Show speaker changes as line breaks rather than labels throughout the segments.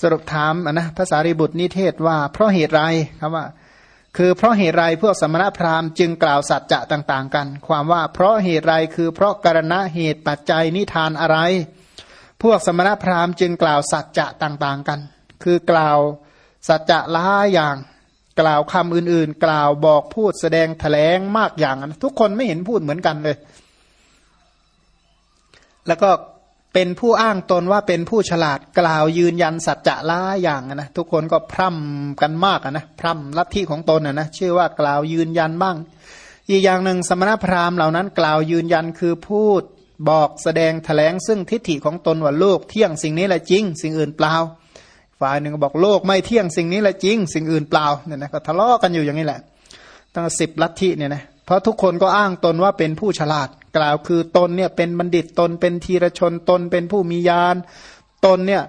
สรุปถามนะภาษาริบุตรนิเทศว่า เพราะเหตุไรครับว่า คือเพราะเหตุไรพวกสมณพราหมณ์จึงกล่าวสัจจะต่าง ๆ กัน ความว่าเพราะเหตุไรคือเพราะกรณะเหตุปัจจัยนิทานอะไร พวกสมณพราหมณ์จึงกล่าวสัจจะต่างๆกัน คือกล่าวสัจจะละอย่างกล่าวคำอื่นๆ กล่าวบอกพูดแสดงแถลงมากอย่างทุกคนไม่เห็นพูดเหมือนกันเลย แล้วก็ เป็นผู้อ้างตนว่าเป็นผู้ฉลาดกล่าวยืนยันสัจจะล้าอย่างนะทุกคนก็พร่ำกันมากนะพร่ำลัทธิของตนนะชื่อว่ากล่าวยืนยันบ้าง อีกอย่างหนึ่งสมณพราหมณ์เหล่านั้นกล่าวยืนยันคือพูดบอกแสดงแถลงซึ่งทิฏฐิของตนว่าโลกเที่ยงสิ่งนี้แหละจริง สิ่งอื่นเปล่า ฝ่ายหนึ่งก็บอกโลกไม่เที่ยงสิ่งนี้แหละจริง สิ่งอื่นเปล่าเนี่ยนะก็ทะเลาะกันอยู่อย่างนี้แหละตั้งสิบลัทธิเนี่ยนะ เพราะทุกคนก็อ้างตนว่าเป็นผู้ฉลาด กล่าวคือตนเนี่ยเป็นบัณฑิตตนเป็นทีรชนตนเป็นผู้มีญาณตนเนี่ย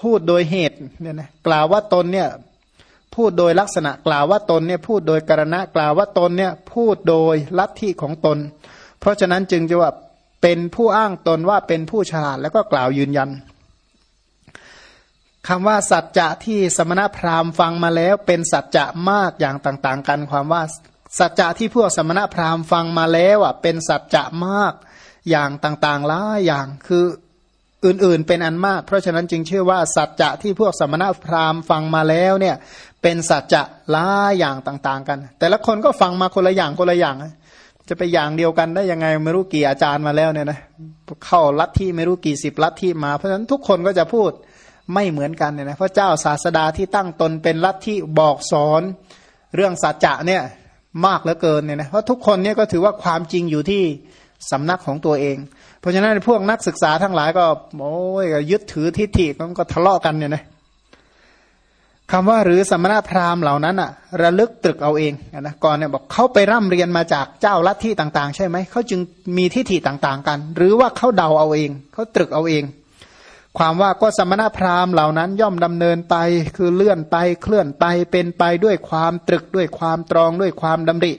พูดโดยเหตุเนี่ยนะกล่าวว่าตนเนี่ยพูดโดยลักษณะกล่าวว่าตนเนี่ยพูดโดยกรณะกล่าวว่าตนเนี่ยพูดโดยลัทธิของตน เพราะฉะนั้นจึงจะว่าเป็นผู้อ้างตนว่าเป็นผู้ฉลาดแล้วก็กล่าวยืนยันคำว่าสัจจะที่สมณพราหมณ์ฟังมาแล้วเป็นสัจจะมากอย่างต่าง ๆ กันความว่า สัจจะที่พวกสมณพราหมณ์ฟังมาแล้วอะเป็นสัจจะมากอย่างต่างๆหลายอย่างคืออื่นๆเป็นอันมาก เพราะฉะนั้นจึงเชื่อว่าสัจจะที่พวกสมณพราหมณ์ฟังมาแล้วเนี่ยเป็นสัจจะหลายอย่างต่าง ๆ กัน แต่ละคนก็ฟังมาคนละอย่างคนละอย่าง จะไปอย่างเดียวกันได้ยังไงไม่รู้กี่อาจารย์มาแล้วเนี่ยนะเข้าลัทธิไม่รู้กี่สิบลัทธิมา เพราะฉะนั้นทุกคนก็จะพูดไม่เหมือนกันเนี่ยนะพระเจ้าศาสดาที่ตั้งตนเป็นลัทธิบอกสอนเรื่องสัจจะเนี่ย มากเหลือเกินเนี่ยนะเพราะทุกคนเนี่ยก็ถือว่าความจริงอยู่ที่สำนักของตัวเอง เพราะฉะนั้นพวกนักศึกษาทั้งหลายก็โอ้ยยึดถือทิฏฐิมันก็ทะเลาะกันเนี่ยนะคำว่าหรือสมณพราหมณ์เหล่านั้นอะระลึกตรึกเอาเองนะก่อนเนี่ยบอกเขาไปร่ำเรียนมาจากเจ้าลัทธิต่าง ๆ ใช่ไหมเขาจึงมีทิฏฐิต่าง ๆ กัน หรือว่าเขาเดาเอาเองเขาตรึกเอาเอง ความว่าก็สมณพราหมณ์เหล่านั้นย่อมดำเนินไป คือเลื่อนไปเคลื่อนไปเป็นไปด้วยความตรึกด้วยความตรองด้วยความดำริ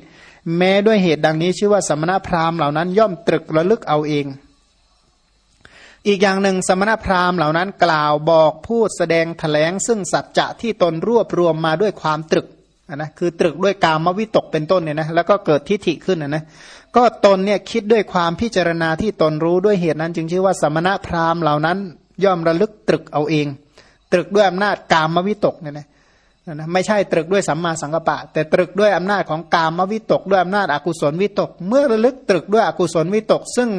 แม้ด้วยเหตุดังนี้ชื่อว่าสมณพราหมณ์เหล่านั้นย่อมตรึกระลึกเอาเอง อีกอย่างหนึ่งสมณพราหมณ์เหล่านั้นกล่าวบอกพูดแสดงถแถลงซึ่งสัจจะที่ตนรวบรวมมาด้วยความตรึกนะคือตรึกด้วยกามวิตกเป็นต้นเนี่ยนะแล้วก็เกิดทิฏฐิขึ้นนะนะก็ตนเนี่ยคิดด้วยความพิจารณาที่ตนรู้ด้วยเหตุนั้น จึงชื่อว่าสมณพราหมณ์เหล่านั้น ย่อมระลึกตรึกเอาเอง ตรึกด้วยอำนาจกามวิตกเนี่ยนะนะไม่ใช่ตรึกด้วยสัมมาสังกปะ แต่ตรึกด้วยอำนาจของกามวิตก ด้วยอำนาจอากุศลวิตก เมื่อระลึกตรึกด้วยอกุศลวิตก ซึ่ง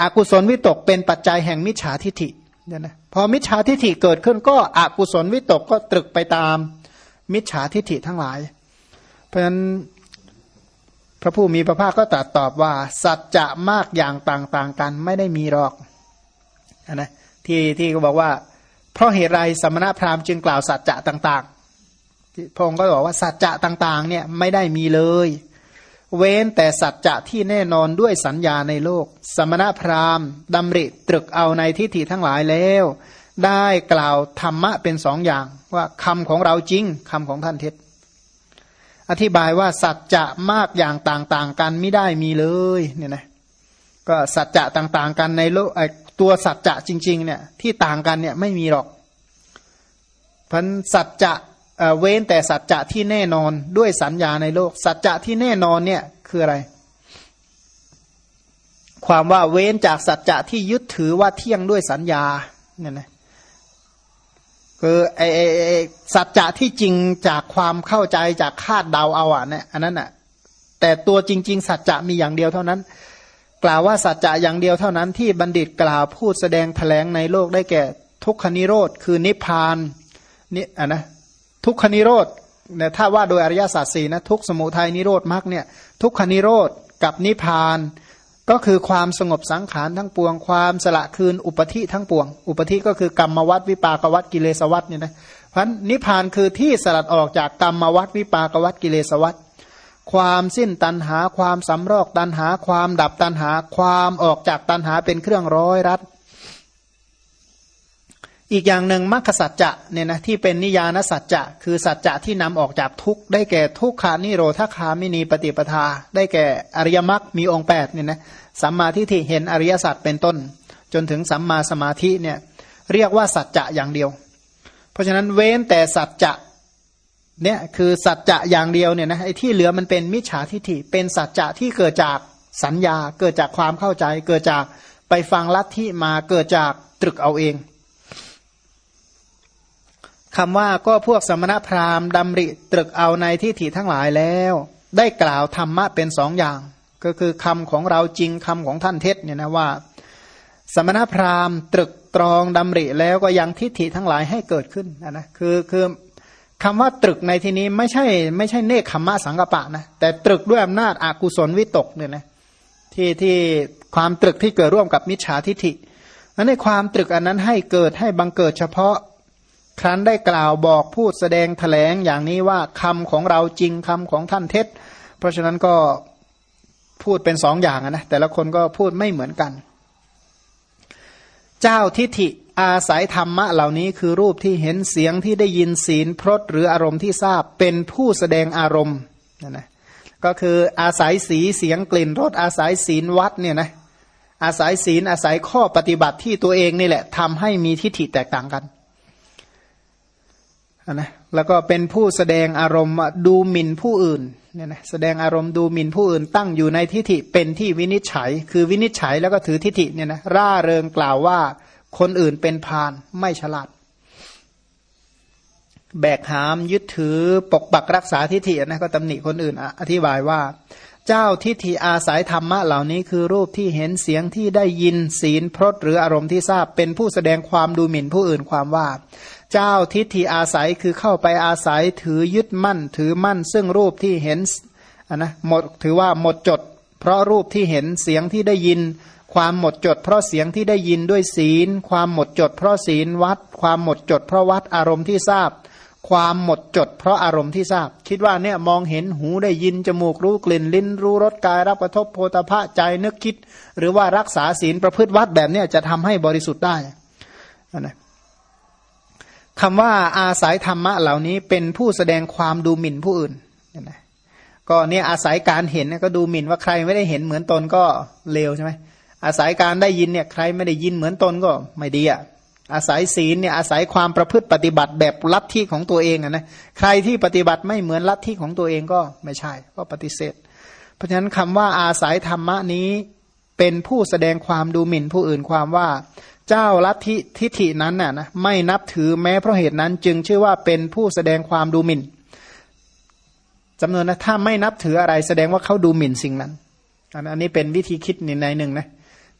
อากุศลวิตกเป็นปัจจัยแห่งมิจฉาทิฐิเนี่ยนะพอมิจฉาทิฐิเกิดขึ้นก็อกุศลวิตกก็ตรึกไปตามมิจฉาทิฐิทั้งหลาย เพราะฉะนั้นพระผู้มีพระภาคก็ตรัสตอบว่า สัจจะมากอย่างต่าง ๆ กันไม่ได้มีหรอก นะที่ที่เขาบอกว่า เพราะเหตุไรสมณพราหมณ์จึงกล่าวสัจจะต่างๆพงค์ก็บอกว่าสัจจะต่างๆ เนี่ยไม่ได้มีเลย เว้นแต่สัจจะที่แน่นอนด้วยสัญญาในโลก สมณพราหมณ์ดำริตรึกเอาในทิฏฐิทั้งหลายแล้ว ได้กล่าวธรรมะเป็นสองอย่างว่าคำของเราจริงคำของท่านเท็จอธิบายว่าสัจจะมากอย่างต่างๆ กันไม่ได้มีเลยเนี่ยนะก็สัจจะต่างๆ กันในโลก ตัวสัจจะจริงๆเนี่ยที่ต่างกันเนี่ยไม่มีหรอกพันสัจจะเว้นแต่สัจจะที่แน่นอนด้วยสัญญาในโลก สัจจะที่แน่นอนเนี่ยคืออะไร ความว่าเว้นจากสัจจะที่ยึดถือว่าเที่ยงด้วยสัญญาเนี่ยนะคือไอไอไอสัจจะที่จริงจากความเข้าใจจากคาดเดาเอาอะเนี่ยอันนั้นอะแต่ตัวจริง ๆ สัจจะมีอย่างเดียวเท่านั้น กล่าวว่าสัจจะอย่างเดียวเท่านั้นที่บัณฑิตกล่าวพูดแสดงแถลงในโลกได้แก่ ทุกขนิโรธคือนิพพานนี่อะนะทุกขนิโรธเนี่ยถ้าว่าโดยอริยสัจสี่นะทุกสมุทัยนิโรธมรรคเนี่ยทุกขนิโรธกับนิพพาน ก็คือความสงบสังขารทั้งปวง ความสละคืนอุปธิทั้งปวง อุปธิก็คือกรรมวัดวิปากวัดกิเลสวัดเนี่ยนะเพราะนิพพานคือที่สลัดออกจากกรรมวัดวิปากวัดกิเลสวัด ความสิ้นตันหาความสำรอกตันหา ความดับตันหา ความออกจากตันหาเป็นเครื่องร้อยรัดอีกอย่างหนึ่งมรรคสัจจะเนี่ยนะที่เป็นนิยานสัจจะ คือสัจจะที่นำออกจากทุกข์ได้แก่ทุกขานิโรธคามินีปฏิปทา ได้แก่อริยมรรคมีองค์8เนี่ยนะสัมมาทิฏฐิเห็นอริยสัจเป็นต้น จนถึงสัมมาสมาธิเนี่ยเรียกว่าสัจจะอย่างเดียว เพราะฉะนั้นเว้นแต่สัจจะ เนี่ยคือสัจจะอย่างเดียวเนี่ยนะไอ้ที่เหลือมันเป็นมิจฉาทิฏฐิ เป็นสัจจะที่เกิดจากสัญญา เกิดจากความเข้าใจ เกิดจากไปฟังลัทธิมาเกิดจากตรึกเอาเองคำว่าก็พวกสมณพราหมณ์ดำริตรึกเอาในทิฏฐิทั้งหลายแล้ว ได้กล่าวธรรมะเป็นสองอย่าง ก็คือคำของเราจริงคำของท่านเท็จเนี่ยนะว่า สมณพราหมณ์ตรึกตรองดำริแล้วก็ยังทิฏฐิทั้งหลายให้เกิดขึ้นนะนะคือคือ คำว่าตรึกในที่นี้ไม่ใช่ไม่ใช่เนคขมมะสังกปะนะแต่ตรึกด้วยอำนาจอากุศลวิตกเนี่ยนะที่ที่ความตรึกที่เกิดร่วมกับมิจฉาทิฏฐินั้นในความตรึกอันนั้นให้เกิดให้บังเกิดเฉพาะ ครั้นได้กล่าวบอกพูดแสดงถแถลงอย่างนี้ว่าคำของเราจริงคำของท่านเท็จ เพราะฉะนั้นก็พูดเป็นสองอย่างนะแต่ละคนก็พูดไม่เหมือนกัน เจ้าทิฏฐิ อาศัยธรรมะเหล่านี้คือรูปที่เห็นเสียงที่ได้ยินศีลพรตหรืออารมณ์ที่ทราบเป็นผู้แสดงอารมณ์นะนะก็คืออาศัยสีเสียงกลิ่นรสอาศัยศีลวัดเนี่ยนะอาศัยศีลอาศัยข้อปฏิบัติที่ตัวเองนี่แหละทำให้มีทิฏฐิแตกต่างกันนะแล้วก็เป็นผู้แสดงอารมณ์ดูหมิ่นผู้อื่นเนี่ยนะแสดงอารมณ์ดูหมิ่นผู้อื่น ตั้งอยู่ในทิฏฐิเป็นที่วินิจฉัย คือวินิจฉัยแล้วก็ถือทิฏฐิเนี่ยนะร่าเริงกล่าวว่า คนอื่นเป็นพานไม่ฉลาด แบกหามยึดถือปกปักรักษาทิฏฐินะก็ตำหนิคนอื่นอธิบายว่า เจ้าทิฏฐิอาศัยธรรมะเหล่านี้คือรูปที่เห็นเสียงที่ได้ยินศีลพรตหรืออารมณ์ที่ทราบเป็นผู้แสดงความดูหมิ่นผู้อื่นความว่าเจ้าทิฏฐิอาศัยคือเข้าไปอาศัยถือยึดมั่น ถือมั่น ซึ่งรูปที่เห็นนนะหมดถือว่าหมดจด เพราะรูปที่เห็นเสียงที่ได้ยิน ความหมดจดเพราะเสียงที่ได้ยินด้วยศีล ความหมดจดเพราะศีลวัด ความหมดจดเพราะวัดอารมณ์ที่ทราบ ความหมดจดเพราะอารมณ์ที่ทราบ คิดว่าเนี่ยมองเห็นหูได้ยินจมูกรู้กลิ่นลิ้น รู้รสกายรับกระทบโพธาภะใจนึกคิด หรือว่ารักษาศีลประพฤติวัดแบบเนี้ยจะทำให้บริสุทธิ์ได้นะคำว่าอาศัยธรรมะเหล่านี้เป็นผู้แสดงความดูหมิ่นผู้อื่นนะก็เนี่ยอาศัยการเห็นก็ดูหมิ่นว่าใครไม่ได้เห็นเหมือนตนก็เลวใช่ไหม อาศัยการได้ยินเนี่ยใครไม่ได้ยินเหมือนตนก็ไม่ดีอะอาศัยศีลเนี่ยอาศัยความประพฤติปฏิบัติแบบลัทธิของตัวเองอะนะใครที่ปฏิบัติไม่เหมือนลัทธิของตัวเองก็ไม่ใช่ก็ปฏิเสธ เพราะฉะนั้นคำว่าอาศัยธรรมะนี้เป็นผู้แสดงความดูหมิ่นผู้อื่นความว่า เจ้าลัทธิทิฐินั้นน่ะนะไม่นับถือแม้เพราะเหตุนั้นจึงชื่อว่าเป็นผู้แสดงความดูหมิ่นจำนวนนะถ้าไม่นับถืออะไรแสดงว่าเขาดูหมิ่นสิ่งนั้น อันนี้เป็นวิธีคิดในในหนึ่งนะ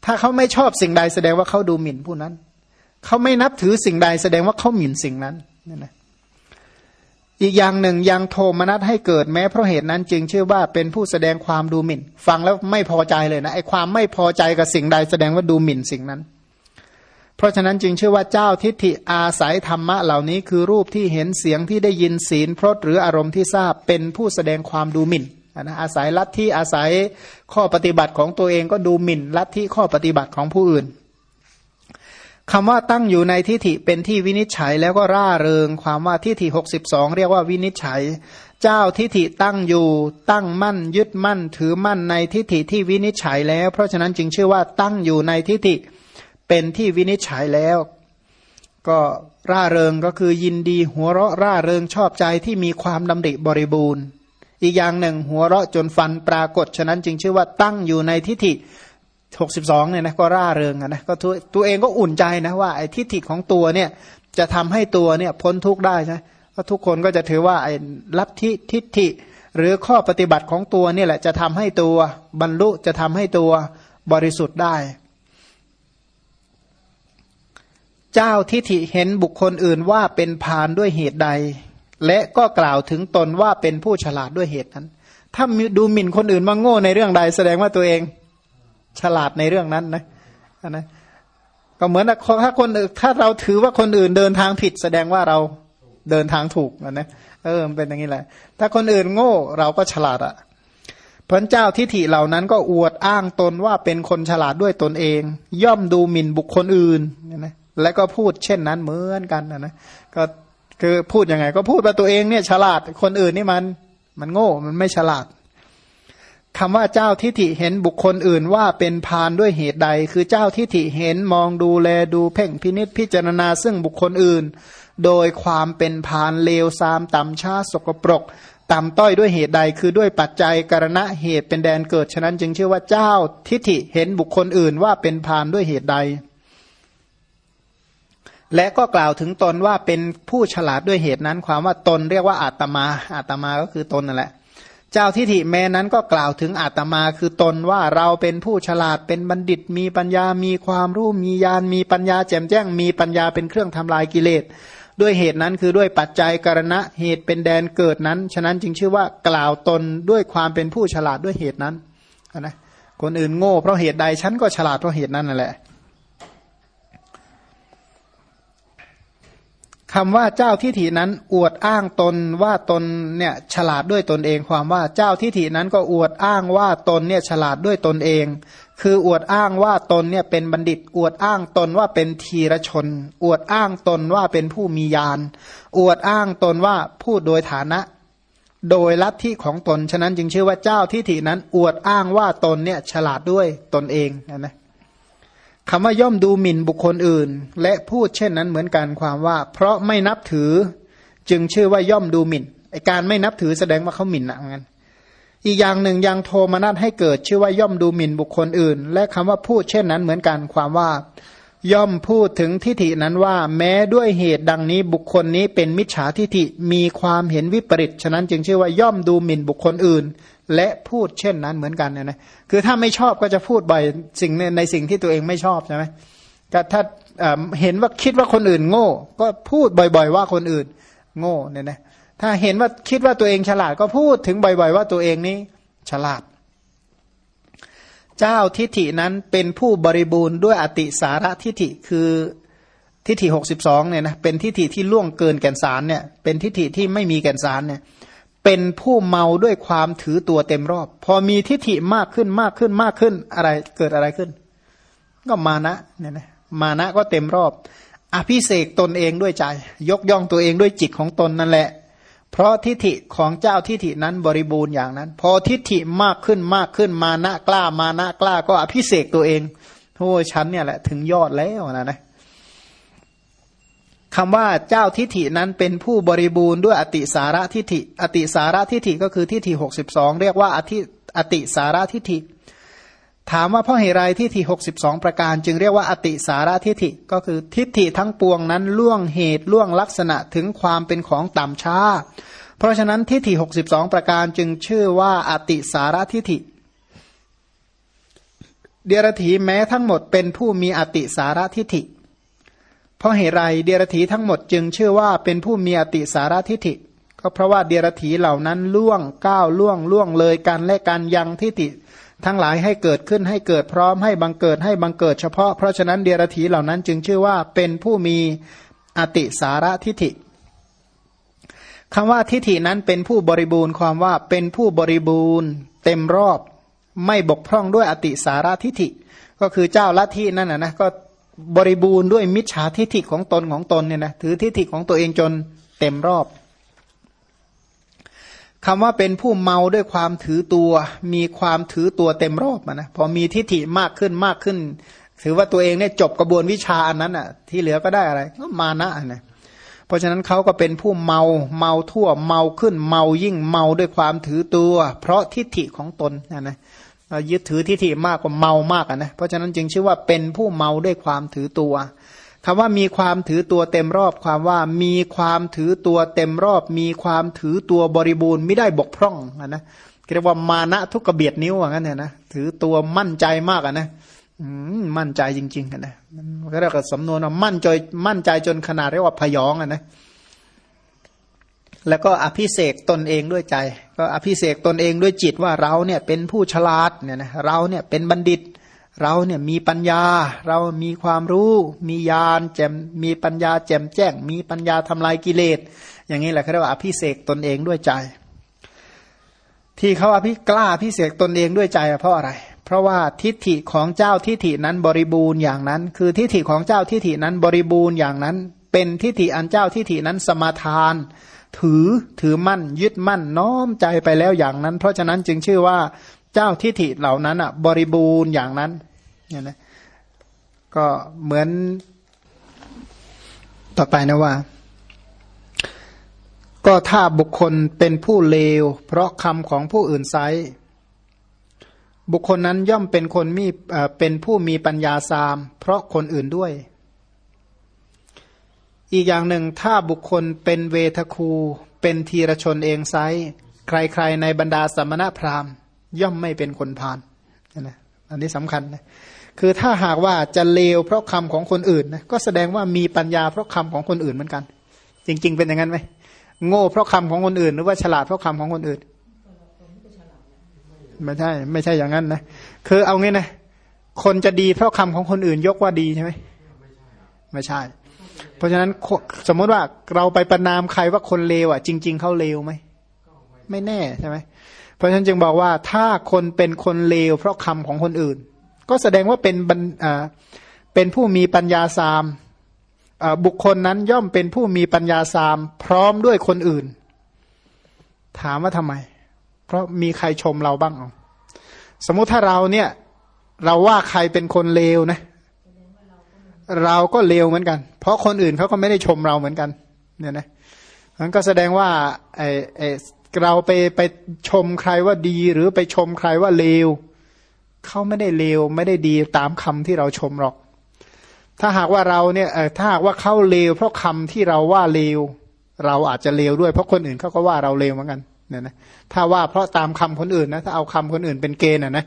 ถ้าเขาไม่ชอบสิ่งใดแสดงว่าเขาดูหมิ่นผู้นั้น เขาไม่นับถือสิ่งใดแสดงว่าเขาหมิ่นสิ่งนั้นนี่นะอีกอย่างหนึ่งยังโทมนัสให้เกิดแม้เพราะเหตุนั้นจึงชื่อว่าเป็นผู้แสดงความดูหมิ่น ฟังแล้วไม่พอใจเลยนะไอความไม่พอใจกับสิ่งใดแสดงว่าดูหมิ่นสิ่งนั้น เพราะฉะนั้นจึงชื่อว่าเจ้าทิฏฐิอาศัยธรรมะเหล่านี้คือรูปที่เห็นเสียงที่ได้ยินศีลพรตหรืออารมณ์ที่ทราบเป็นผู้แสดงความดูหมิ่น นะอาศัยลัทธิอาศัยข้อปฏิบัติของตัวเองก็ดูหมิ่นลัทธิข้อปฏิบัติของผู้อื่นคำว่าตั้งอยู่ในทิฏฐิเป็นที่วินิจฉัยแล้วก็ร่าเริง ความว่าทิฏฐิหกสิบสองเรียกว่าวินิจฉัย เจ้าทิฏฐิตั้งอยู่ ตั้งมั่น ยึดมั่น ถือมั่นในทิฏฐิที่วินิจฉัยแล้ว เพราะฉะนั้นจึงชื่อว่าตั้งอยู่ในทิฏฐิเป็นที่วินิจฉัยแล้ว ก็ร่าเริงก็คือยินดีหัวเราะร่าเริงชอบใจที่มีความดำริบริบูรณ์ อีกอย่างหนึ่ง หัวเราะจนฟันปรากฏ ฉะนั้นจึงชื่อว่าตั้งอยู่ในทิฏฐิหกสิบสองเนี่ยนะก็ร่าเริงนะก็ตัวเองก็อุ่นใจนะว่าไอ้ทิฏฐิของตัวเนี่ยจะทำให้ตัวเนี่ยพ้นทุกข์ได้ใช่เพราะทุกคนก็จะถือว่าไอ้ลัทธิทิฏฐิ หรือข้อปฏิบัติของตัวเนี่ยแหละจะทำให้ตัวบรรลุจะทำให้ตัวบริสุทธิ์ได้ เจ้าทิฏฐิเห็นบุคคลอื่นว่าเป็นพานด้วยเหตุใด และก็กล่าวถึงตนว่าเป็นผู้ฉลาดด้วยเหตุนั้น ถ้าดูหมิ่นคนอื่นมาโง่ในเรื่องใดแสดงว่าตัวเองฉลาดในเรื่องนั้นนะนะก็เหมือนถ้าคนถ้าเราถือว่าคนอื่นเดินทางผิด แสดงว่าเราเดินทางถูกนะเออมันเป็นอย่างนี้แหละ ถ้าคนอื่นโง่เราก็ฉลาดอะ่ะพระเจ้าทิฏฐิเหล่านั้นก็อวดอ้างตนว่าเป็นคนฉลาดด้วยตนเอง ย่อมดูหมิ่นบุคคลอื่นนะและก็พูดเช่นนั้นเหมือนกันนะนะก็ คือพูดยังไง ก็พูดว่าตัวเองเนี่ยฉลาดคนอื่นนี่มัน มันโง่มันไม่ฉลาดคำว่าเจ้าทิฏฐิเห็นบุคคลอื่นว่าเป็นพานด้วยเหตุใด คือเจ้าทิฏฐิเห็นมองดูแลดูเพ่งพินิษพิจารณาซึ่งบุคคลอื่น โดยความเป็นพานเลวซามต่ำชาสกปรกต่ำต้อยด้วยเหตุใด คือด้วยปัจจัยกรณะเหตุเป็นแดนเกิด ฉะนั้นจึงชื่อว่าเจ้าทิฏฐิเห็นบุคคลอื่นว่าเป็นพานด้วยเหตุใด และก็กล่าวถึงตนว่าเป็นผู้ฉลาดด้วยเหตุนั้น ความว่าตนเรียกว่าอาตมา อาตมาก็คือตนนั่นแหละ เจ้าทิฏฐิแม้นั้นก็กล่าวถึงอาตมาคือตนว่าเราเป็นผู้ฉลาดเป็นบัณฑิต มีปัญญา มีความรู้ มีญาณ มีปัญญาแจ่มแจ้ง มีปัญญาเป็นเครื่องทำลายกิเลส ด้วยเหตุนั้นคือด้วยปัจจัยกรณะเหตุเป็นแดนเกิดนั้น ฉะนั้นจึงชื่อว่ากล่าวตนด้วยความเป็นผู้ฉลาดด้วยเหตุนั้นนะ คนอื่นโง่เพราะเหตุใดฉันก็ฉลาดเพราะเหตุนั้นนั่นแหละ คำว่าเจ้าทิฏฐินั้นอวดอ้างตนว่าตนเนี่ยฉลาดด้วยตนเอง ความว่าเจ้าทิฏฐินั้นก็อวดอ้างว่าตนเนี่ยฉลาดด้วยตนเอง คืออวดอ้างว่าตนเนี่ยเป็นบัณฑิต อวดอ้างตนว่าเป็นทีรชน อวดอ้างตนว่าเป็นผู้มีญาณอวดอ้างตนว่าพูดโดยฐานะ โดยลัทธิของตนฉะนั้นจึงชื่อว่าเจ้าทิฏฐินั้นอวดอ้างว่าตนเนี่ยฉลาดด้วยตนเองนะ คำว่าย่อมดูหมิ่นบุคคลอื่น และพูดเช่นนั้นเหมือนกันความว่า เพราะไม่นับถือจึงชื่อว่าย่อมดูหมิ่นไอการไม่นับถือแสดงว่าเขาหมิ่นนะงั้นอีกอย่างหนึ่งยังโทมนัสให้เกิดชื่อว่าย่อมดูหมิ่นบุคคลอื่น และคำว่าพูดเช่นนั้นเหมือนกันความว่า ย่อมพูดถึงทิฏฐินั้นว่า แม้ด้วยเหตุดังนี้บุคคลนี้เป็นมิจฉาทิฏฐิมีความเห็นวิปริตฉะนั้นจึงชื่อว่าย่อมดูหมิ่นบุคคลอื่น และพูดเช่นนั้นเหมือนกันเนี่ยนะคือถ้าไม่ชอบก็จะพูดบ่อยสิ่งในสิ่งที่ตัวเองไม่ชอบใช่ไหมก็ถ้าเห็นว่าคิดว่าคนอื่นโง่ ก็พูดบ่อย ๆ ว่าคนอื่น โง่เนี่ยนะถ้าเห็นว่าคิดว่าตัวเองฉลาดก็พูดถึงบ่อยๆ ว่าตัวเองนี้ฉลาด เจ้าทิฏฐินั้นเป็นผู้บริบูรณ์ด้วยอติสาระทิฏฐิคือทิฏฐิหกสิบสองเนี่ยนะเป็นทิฏฐิที่ล่วงเกินแก่นสารเนี่ยเป็นทิฏฐิที่ไม่มีแก่นสารเนี่ย เป็นผู้เมาด้วยความถือตัวเต็มรอบ พอมีทิฏฐิมากขึ้นมากขึ้นมากขึ้นอะไรเกิดอะไรขึ้น ก็มานะเนี่ยนะมานะก็เต็มรอบ อภิเสกตนเองด้วยใจ ยกย่องตัวเองด้วยจิตของตนนั่นแหละ เพราะทิฏฐิของเจ้าทิฏฐินั้นบริบูรณ์อย่างนั้น พอทิฏฐิมากขึ้นมากขึ้นมานะกล้ามานะกล้าก็อภิเสกตัวเองโอ้ฉันเนี่ยแหละถึงยอดแล้วนะนะ คำว่าเจ้าทิฏฐินั้นเป็นผู้บริบูรณ์ด้วยอติสาระทิฏฐิ อติสาระทิฏฐิก็คือทิฏฐิหกสิบสองเรียกว่าอธิอติสาระทิฏฐิ ถามว่าเพราะเหตุไรทิฏฐิหกสิบสองประการ จึงเรียกว่าอติสาระทิฏฐิ ก็คือทิฏฐิทั้งปวงนั้นล่วงเหตุล่วงลักษณะถึงความเป็นของต่ำช้า เพราะฉะนั้นทิฏฐิหกสิบสองประการจึงชื่อว่าอติสาระทิฏฐิเดียรถีแม้ทั้งหมดเป็นผู้มีอติสาระทิฏฐิ เพราะเหตุไรเดียรถีทั้งหมดจึงเชื่อว่าเป็นผู้มีอติสารทิฏฐิ ก็เพราะว่าเดียรถีเหล่านั้นล่วงก้าวล่วงล่วงเลยกันและการยังทิฏฐิทั้งหลายให้เกิดขึ้นให้เกิดพร้อมให้บังเกิดให้บังเกิดเฉพาะเพราะฉะนั้นเดียรถีเหล่านั้นจึงชื่อว่าเป็นผู้มีอติสารทิฏฐิคำว่าทิฏฐินั้นเป็นผู้บริบูรณ์ความว่าเป็นผู้บริบูรณ์ เต็มรอบไม่บกพร่องด้วยอติสารทิฏฐิ ก็คือเจ้าลัทธินั่นนะนะก็ บริบูรณ์ด้วยมิจฉาทิฏฐิของตนของตนเนี่ยนะถือทิฏฐิของตัวเองจนเต็มรอบคำว่าเป็นผู้เมาด้วยความถือตัว มีความถือตัวเต็มรอบนะพอมีทิฏฐิมากขึ้นมากขึ้น ถือว่าตัวเองเนี่ยจบกระบวนวิชาอันนั้นอะ ที่เหลือก็ได้อะไรก็มานะนะเพราะฉะนั้นเขาก็เป็นผู้เมาเมาทั่วเมาขึ้นเมายิ่งเมาด้วยความถือตัว เพราะทิฏฐิของตนนะนะ ยึดถือทิฏฐิมากกว่าเมามากนะเพราะฉะนั้นจึงชื่อว่าเป็นผู้เมาด้วยความถือตัวคำว่ามีความถือตัวเต็มรอบความว่ามีความถือตัวเต็มรอบ มีความถือตัวบริบูรณ์ไม่ได้บกพร่องนะเรียกว่ามานะทุกกระเบียดนิ้วอย่างนั้นเนี่ยนะถือตัวมั่นใจมากอะนะมั่นใจจริงๆกันนะก็เรียกว่าสำนวนว่ามั่นใจมั่นใจจนขนาดเรียกว่าพยองอะนะ แล้วก็อภิเสกตนเองด้วยใจ ก็อภิเสกตนเองด้วยจิตว่าเราเนี่ยเป็นผู้ฉลาดเนี่ยนะเราเนี่ยเป็นบัณฑิต เราเนี่ยมีปัญญา เรามีความรู้ มีญาณแจ่มมีปัญญาแจ่มแจ้ง มีปัญญาทำลายกิเลส อย่างนี้แหละเขาเรียกว่าอภิเสกตนเองด้วยใจ ที่เขาอภิกล้าอภิเสกตนเองด้วยใจเพราะอะไรเพราะว่าทิฏฐิของเจ้าทิฏฐินั้นบริบูรณ์อย่างนั้น คือทิฏฐิของเจ้าทิฏฐินั้นบริบูรณ์อย่างนั้น เป็นทิฏฐิอันเจ้าทิฏฐินั้นสมาทาน ถือถือมั่น ยึดมั่นน้อมใจไปแล้วอย่างนั้น เพราะฉะนั้นจึงชื่อว่าเจ้าทิฏฐิเหล่านั้นอะ บริบูรณ์อย่างนั้นเนี่ยนะก็เหมือนต่อไปนะว่า ก็ถ้าบุคคลเป็นผู้เลว เพราะคำของผู้อื่นไซบุคคลนั้นย่อมเป็นคนมีเป็นผู้มีปัญญาสาม เพราะคนอื่นด้วย อีกอย่างหนึ่งถ้าบุคคลเป็นเวทคู เป็นทีรชนเองไซใครๆในบรรดาสมณพราหมณ์ ย่อมไม่เป็นคนพาลนะอันนี้สำคัญนะคือถ้าหากว่าจะเลวเพราะคำของคนอื่นนะก็แสดงว่ามีปัญญาเพราะคำของคนอื่นเหมือนกัน จริง ๆ เป็นอย่างนั้นไหมโง่เพราะคำของคนอื่น หรือว่าฉลาดเพราะคำของคนอื่นไม่ใช่ ไม่ใช่อย่างนั้นนะคือเอางี้นะคนจะดีเพราะคำของคนอื่นยกว่าดีใช่ไหมไม่ใช่ เพราะฉะนั้นสมมติว่าเราไปประนามใครว่าคนเลวอะ จริง ๆเขาเลวไหมไม่แน่ใช่ไหมเพราะฉะนั้นจึงบอกว่าถ้าคนเป็นคนเลวเพราะคำของคนอื่น ก็แสดงว่าเป็นอ่าเป็นผู้มีปัญญาสามบุคคลนั้นย่อมเป็นผู้มีปัญญาสาม พร้อมด้วยคนอื่น ถามว่าทำไม เพราะมีใครชมเราบ้างอสมมุติถ้าเราเนี่ย เราว่าใครเป็นคนเลวนะ เราก็เลวเหมือนกัน เพราะคนอื่นเขาก็ไม่ได้ชมเราเหมือนกันเนี่ยนะมันก็แสดงว่าไอไอเราไปไปชมใครว่าดี หรือไปชมใครว่าเลวเขาไม่ได้เลวไม่ได้ดีตามคำที่เราชมหรอก ถ้าหากว่าเราเนี่ยถ้าหากว่าเขาเลวเพราะคำที่เราว่าเลวเราอาจจะเลวด้วยเพราะคนอื่นเขาก็ว่าเราเลวเหมือนกันเนี่ยนะถ้าว่าเพราะตามคำคนอื่นนะถ้าเอาคำคนอื่นเป็นเกณฑ์นะนะ